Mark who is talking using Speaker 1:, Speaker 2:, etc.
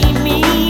Speaker 1: me.